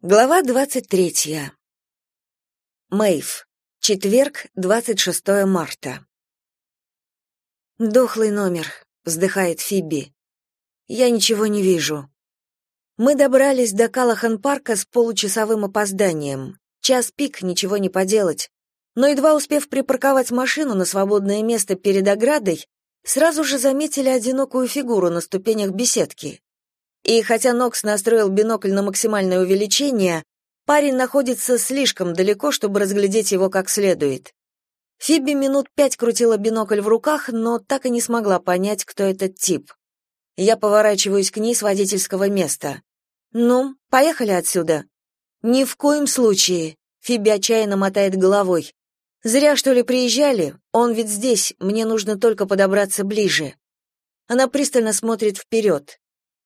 Глава 23. Мэйв. Четверг, 26 марта. Дохлый номер, вздыхает Фиби. Я ничего не вижу. Мы добрались до Калахан-парка с получасовым опозданием. Час пик, ничего не поделать. Но едва успев припарковать машину на свободное место перед оградой, сразу же заметили одинокую фигуру на ступенях беседки. И хотя Нокс настроил бинокль на максимальное увеличение, парень находится слишком далеко, чтобы разглядеть его как следует. Фиби минут пять крутила бинокль в руках, но так и не смогла понять, кто этот тип. Я поворачиваюсь к ней с водительского места. «Ну, поехали отсюда». «Ни в коем случае», — Фиби отчаянно мотает головой. «Зря, что ли, приезжали? Он ведь здесь, мне нужно только подобраться ближе». Она пристально смотрит вперед.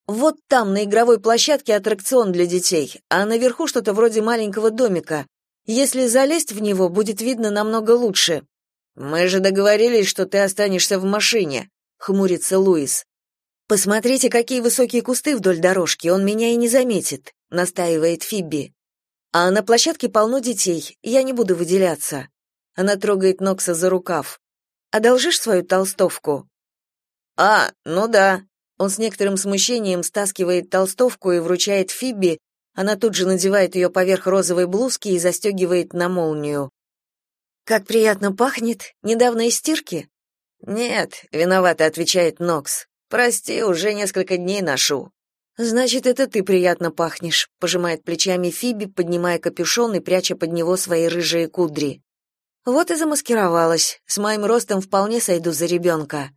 Вот там, на игровой площадке, аттракцион для детей, а наверху что-то вроде маленького домика. Если залезть в него, будет видно намного лучше. Мы же договорились, что ты останешься в машине, хмурится Луис. Посмотрите, какие высокие кусты вдоль дорожки, он меня и не заметит, настаивает Фиби. А на площадке полно детей, я не буду выделяться. Она трогает Нокса за рукав. Одолжишь свою толстовку? А, ну да, он с некоторым смущением стаскивает толстовку и вручает Фиби, она тут же надевает ее поверх розовой блузки и застегивает на молнию. «Как приятно пахнет! Недавно из стирки?» «Нет», — виновато отвечает Нокс. «Прости, уже несколько дней ношу». «Значит, это ты приятно пахнешь», — пожимает плечами Фиби, поднимая капюшон и пряча под него свои рыжие кудри. «Вот и замаскировалась. С моим ростом вполне сойду за ребенка».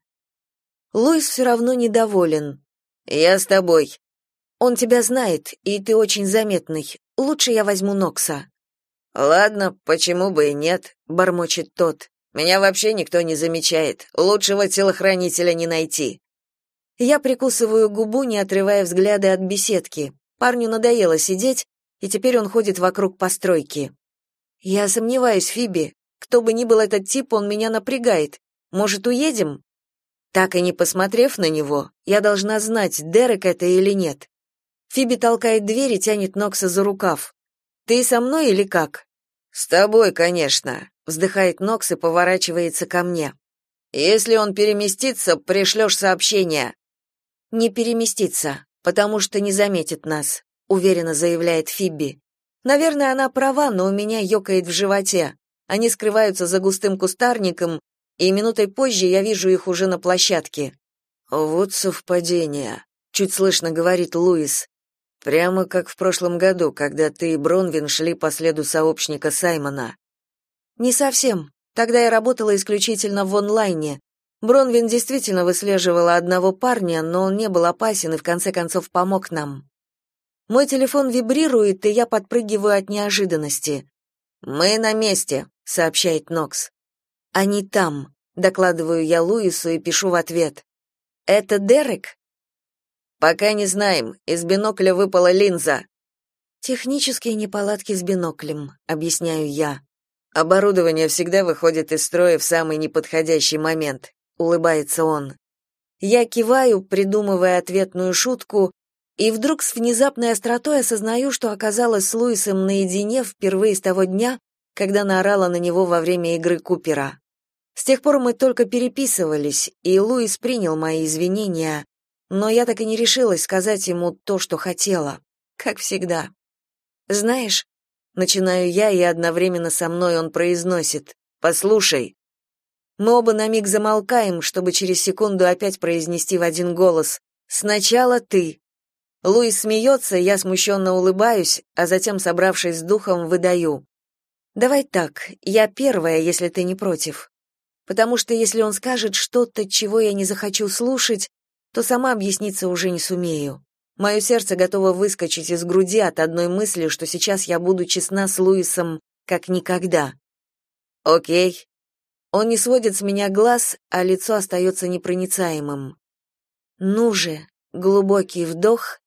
Луис все равно недоволен. «Я с тобой». «Он тебя знает, и ты очень заметный. Лучше я возьму Нокса». «Ладно, почему бы и нет», — бормочет тот. «Меня вообще никто не замечает. Лучшего телохранителя не найти». Я прикусываю губу, не отрывая взгляды от беседки. Парню надоело сидеть, и теперь он ходит вокруг постройки. Я сомневаюсь, Фиби. Кто бы ни был этот тип, он меня напрягает. Может, уедем? Так и не посмотрев на него, я должна знать, Дерек это или нет. Фиби толкает дверь и тянет Нокса за рукав. «Ты со мной или как?» «С тобой, конечно», — вздыхает Нокс и поворачивается ко мне. «Если он переместится, пришлешь сообщение». «Не переместится, потому что не заметит нас», — уверенно заявляет Фиби. «Наверное, она права, но у меня ёкает в животе. Они скрываются за густым кустарником, и минутой позже я вижу их уже на площадке. Вот совпадение, чуть слышно говорит Луис. Прямо как в прошлом году, когда ты и Бронвин шли по следу сообщника Саймона. Не совсем. Тогда я работала исключительно в онлайне. Бронвин действительно выслеживала одного парня, но он не был опасен и в конце концов помог нам. Мой телефон вибрирует, и я подпрыгиваю от неожиданности. «Мы на месте», — сообщает Нокс. Они там, докладываю я Луису и пишу в ответ. Это Дерек? Пока не знаем. Из бинокля выпала линза. Технические неполадки с биноклем, объясняю я. Оборудование всегда выходит из строя в самый неподходящий момент, улыбается он. Я киваю, придумывая ответную шутку, и вдруг с внезапной остротой осознаю, что оказалась с Луисом наедине впервые с того дня, когда наорала на него во время игры Купера. С тех пор мы только переписывались, и Луис принял мои извинения, но я так и не решилась сказать ему то, что хотела, как всегда. Знаешь, начинаю я, и одновременно со мной он произносит: "Послушай". Мы оба на миг замолкаем, чтобы через секунду опять произнести в один голос: "Сначала ты". Луис смеется, я смущенно улыбаюсь, а затем, собравшись с духом, выдаю: "Давай так, я первая, если ты не против" потому что если он скажет что-то, чего я не захочу слушать, то сама объясниться уже не сумею. Мое сердце готово выскочить из груди от одной мысли, что сейчас я буду честна с Луисом как никогда. О'кей. Он не сводит с меня глаз, а лицо остается непроницаемым. Ну же, глубокий вдох.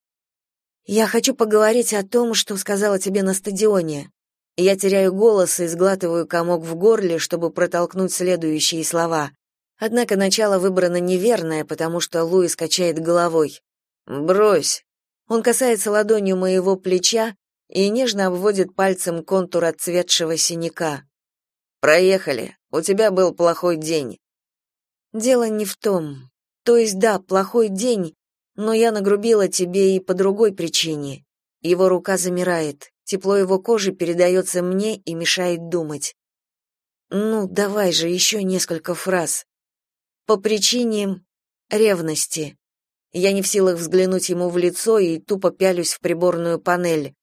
Я хочу поговорить о том, что сказала тебе на стадионе. Я теряю голос и сглатываю комок в горле, чтобы протолкнуть следующие слова. Однако начало выбрано неверное, потому что Луис качает головой. «Брось». Он касается ладонью моего плеча, и нежно обводит пальцем контур отцветшего синяка. Проехали. У тебя был плохой день. Дело не в том. То есть да, плохой день, но я нагрубила тебе и по другой причине. Его рука замирает. Тепло его кожи передается мне и мешает думать. Ну, давай же еще несколько фраз. По причине ревности. Я не в силах взглянуть ему в лицо и тупо пялюсь в приборную панель.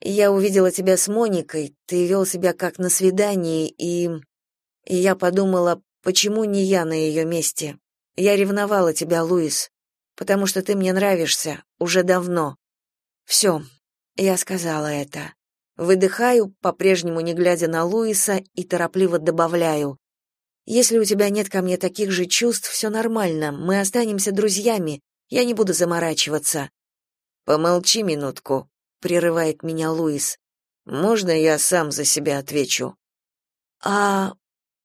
Я увидела тебя с Моникой, ты вел себя как на свидании, и... И я подумала, почему не я на ее месте? Я ревновала тебя, Луис, потому что ты мне нравишься, уже давно. Все, я сказала это. Выдыхаю, по-прежнему не глядя на Луиса, и торопливо добавляю. Если у тебя нет ко мне таких же чувств, все нормально, мы останемся друзьями, я не буду заморачиваться. Помолчи минутку, прерывает меня Луис. Можно я сам за себя отвечу? А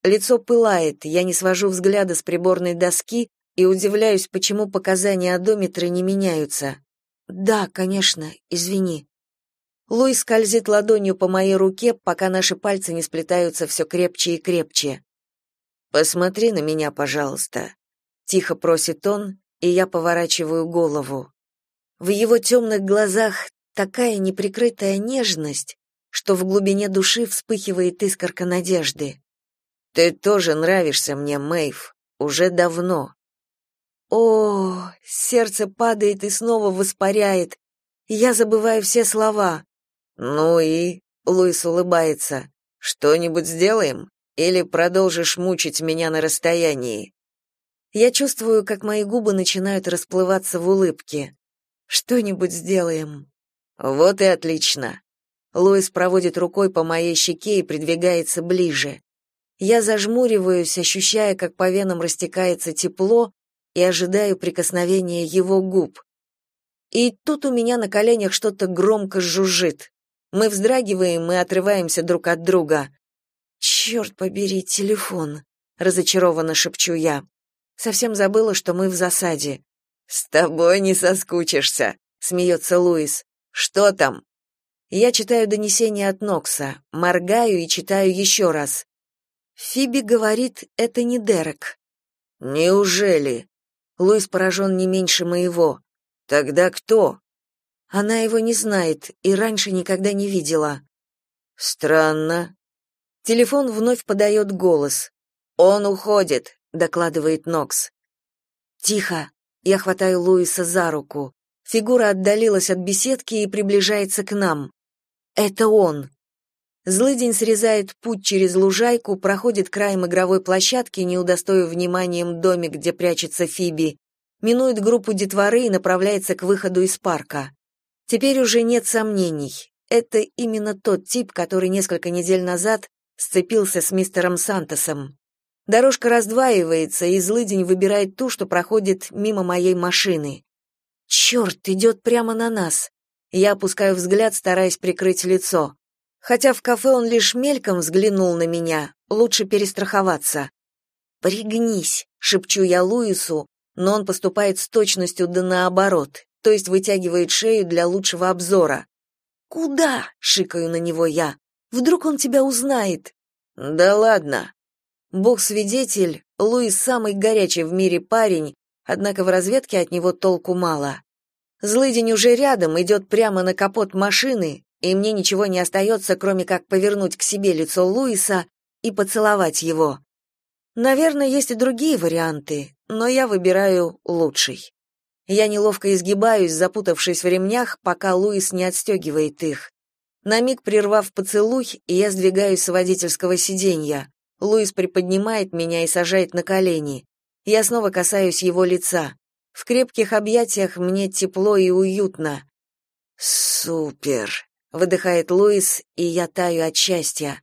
лицо пылает, я не свожу взгляда с приборной доски и удивляюсь, почему показания одометра не меняются. Да, конечно, извини. Луис скользит ладонью по моей руке, пока наши пальцы не сплетаются все крепче и крепче. Посмотри на меня, пожалуйста, тихо просит он, и я поворачиваю голову. В его темных глазах такая неприкрытая нежность, что в глубине души вспыхивает искорка надежды. Ты тоже нравишься мне, Мэйв, уже давно. О, сердце падает и снова воспаряет. Я забываю все слова. Ну и Луис улыбается. Что-нибудь сделаем? Или продолжишь мучить меня на расстоянии? Я чувствую, как мои губы начинают расплываться в улыбке. Что-нибудь сделаем. Вот и отлично. Луис проводит рукой по моей щеке и придвигается ближе. Я зажмуриваюсь, ощущая, как по венам растекается тепло, и ожидаю прикосновения его губ. И тут у меня на коленях что-то громко жужжит. Мы вздрагиваем и отрываемся друг от друга. «Черт побери, телефон!» — разочарованно шепчу я. Совсем забыла, что мы в засаде. «С тобой не соскучишься», — смеется Луис. «Что там?» Я читаю донесение от Нокса, моргаю и читаю еще раз. Фиби говорит, это не Дерек. «Неужели?» Луис поражен не меньше моего. «Тогда кто?» Она его не знает и раньше никогда не видела. «Странно», Телефон вновь подает голос. «Он уходит», — докладывает Нокс. «Тихо!» — я хватаю Луиса за руку. Фигура отдалилась от беседки и приближается к нам. «Это он!» Злыдень срезает путь через лужайку, проходит краем игровой площадки, не удостоив вниманием домик, где прячется Фиби, минует группу детворы и направляется к выходу из парка. Теперь уже нет сомнений. Это именно тот тип, который несколько недель назад сцепился с мистером Сантосом. Дорожка раздваивается, и злыдень выбирает ту, что проходит мимо моей машины. Черт, идет прямо на нас. Я опускаю взгляд, стараясь прикрыть лицо. Хотя в кафе он лишь мельком взглянул на меня, лучше перестраховаться. «Пригнись», — шепчу я Луису, но он поступает с точностью да наоборот, то есть вытягивает шею для лучшего обзора. «Куда?» — шикаю на него я. Вдруг он тебя узнает. Да ладно. Бог свидетель, Луис самый горячий в мире парень, однако в разведке от него толку мало. Злыдень уже рядом, идет прямо на капот машины, и мне ничего не остается, кроме как повернуть к себе лицо Луиса и поцеловать его. Наверное, есть и другие варианты, но я выбираю лучший. Я неловко изгибаюсь, запутавшись в ремнях, пока Луис не отстегивает их. На миг прервав поцелуй, я сдвигаюсь с водительского сиденья. Луис приподнимает меня и сажает на колени. Я снова касаюсь его лица. В крепких объятиях мне тепло и уютно. Супер, выдыхает Луис, и я таю от счастья.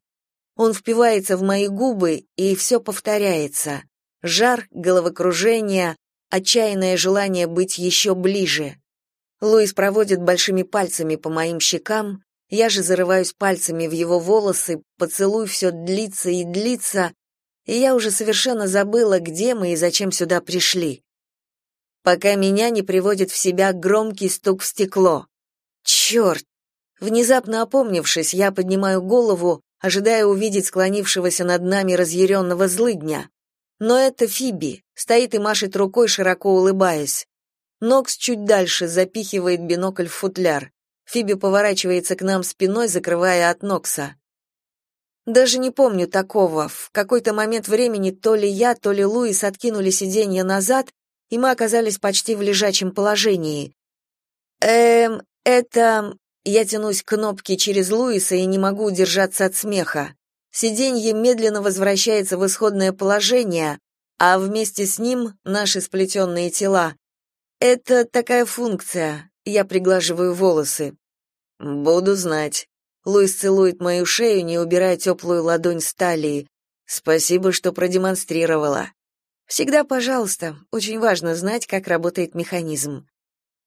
Он впивается в мои губы, и все повторяется. Жар, головокружение, отчаянное желание быть еще ближе. Луис проводит большими пальцами по моим щекам, я же зарываюсь пальцами в его волосы, поцелуй все длится и длится, и я уже совершенно забыла, где мы и зачем сюда пришли. Пока меня не приводит в себя громкий стук в стекло. Черт! Внезапно опомнившись, я поднимаю голову, ожидая увидеть склонившегося над нами разъяренного злыдня. Но это Фиби, стоит и машет рукой, широко улыбаясь. Нокс чуть дальше запихивает бинокль в футляр. Фиби поворачивается к нам спиной, закрывая от Нокса. Даже не помню такого. В какой-то момент времени то ли я, то ли Луис откинули сиденье назад, и мы оказались почти в лежачем положении. Эм, это... Я тянусь к кнопке через Луиса и не могу удержаться от смеха. Сиденье медленно возвращается в исходное положение, а вместе с ним наши сплетенные тела. Это такая функция. Я приглаживаю волосы. Буду знать. Луис целует мою шею, не убирая теплую ладонь с талии. Спасибо, что продемонстрировала. Всегда, пожалуйста. Очень важно знать, как работает механизм.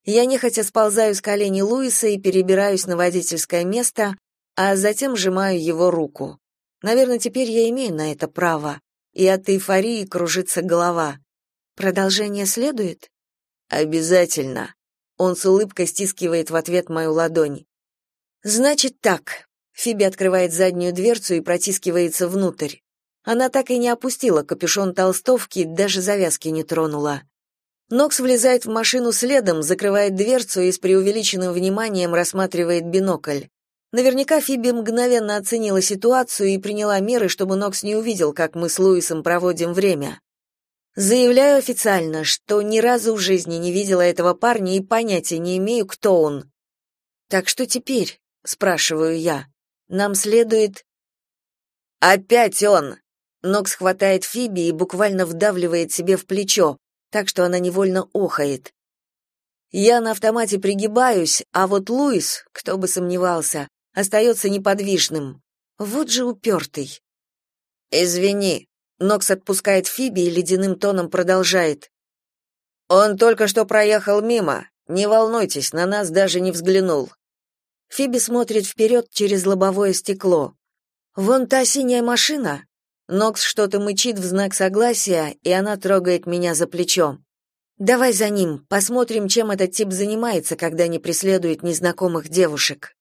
Я нехотя сползаю с колени Луиса и перебираюсь на водительское место, а затем сжимаю его руку. Наверное, теперь я имею на это право. И от эйфории кружится голова. Продолжение следует? Обязательно. Он с улыбкой стискивает в ответ мою ладонь. Значит так. Фиби открывает заднюю дверцу и протискивается внутрь. Она так и не опустила капюшон толстовки, даже завязки не тронула. Нокс влезает в машину следом, закрывает дверцу и с преувеличенным вниманием рассматривает бинокль. Наверняка Фиби мгновенно оценила ситуацию и приняла меры, чтобы Нокс не увидел, как мы с Луисом проводим время. Заявляю официально, что ни разу в жизни не видела этого парня и понятия не имею, кто он. Так что теперь? спрашиваю я. Нам следует Опять он. Нокс хватает Фиби и буквально вдавливает себе в плечо, так что она невольно охает. Я на автомате пригибаюсь, а вот Луис, кто бы сомневался, остается неподвижным. Вот же упертый. «Извини», — Нокс отпускает Фиби и ледяным тоном продолжает. «Он только что проехал мимо. Не волнуйтесь, на нас даже не взглянул. Фиби смотрит вперед через лобовое стекло. Вон та синяя машина. Нокс что-то мычит в знак согласия, и она трогает меня за плечо. Давай за ним, посмотрим, чем этот тип занимается, когда не преследует незнакомых девушек.